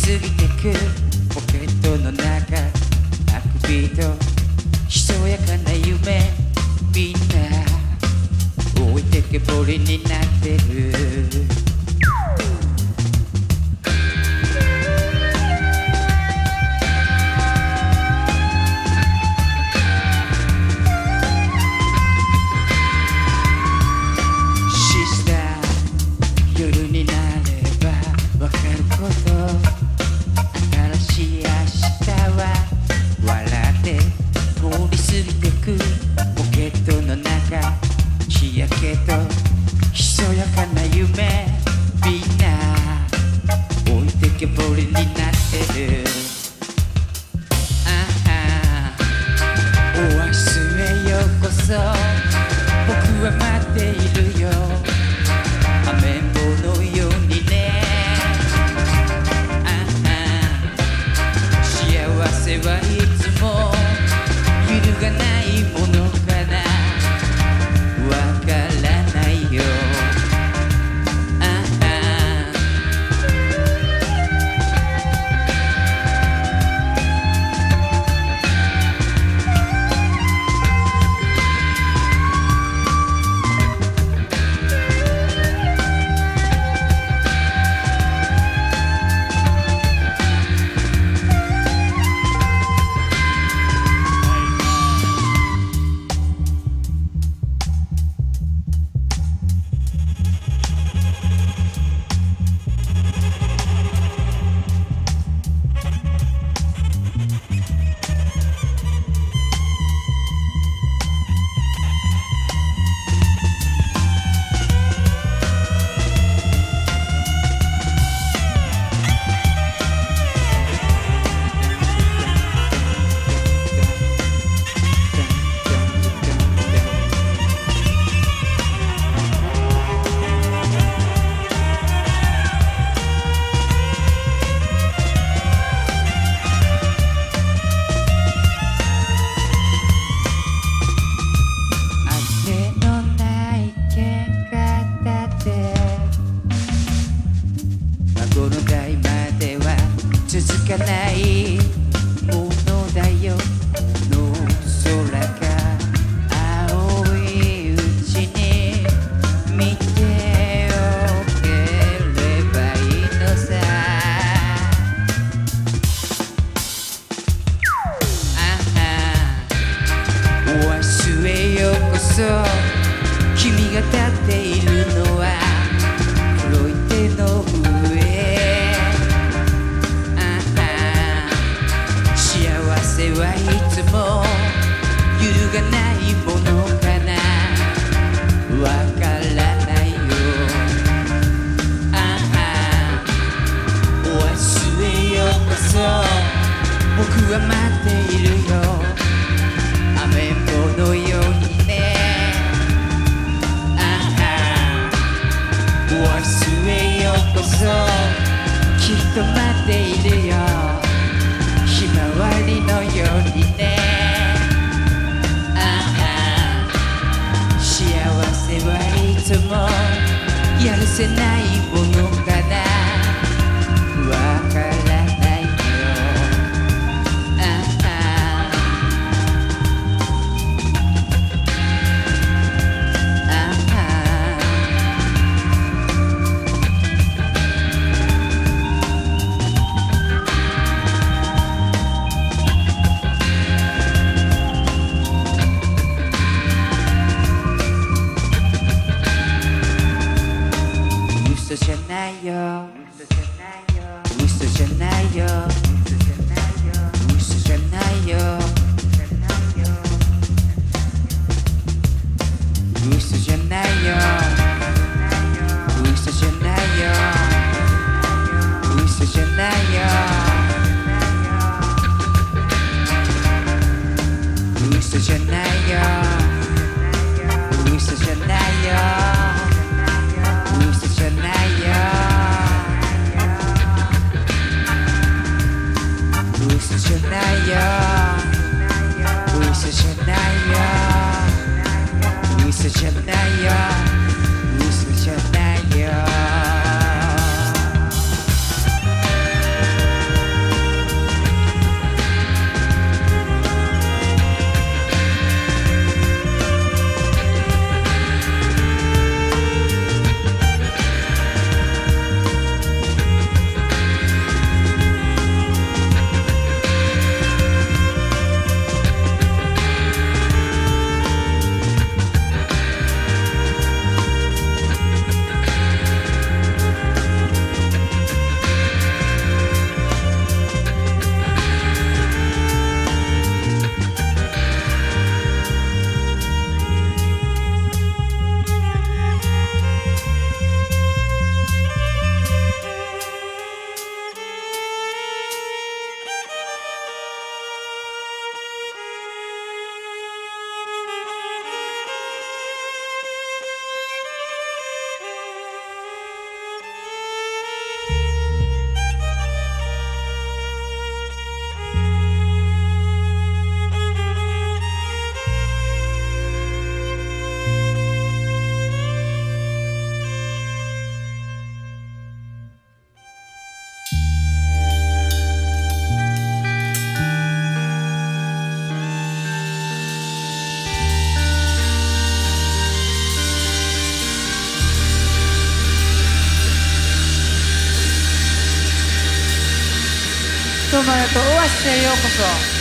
過ぎてく。ポケットの中。あくびとひそやかな夢。みんな。置いてけぼりになってる。your boat and need not help. わからないよああ忘れようこそ。僕は待っているよ。雨んぼのようにね。ああ忘れようこそ。きっと待っているよ。ひまわりのようにね。さもやるせないものが gennaio, l'1 Misogynaya Misogynaya どうもありがとオアシスへようこそ。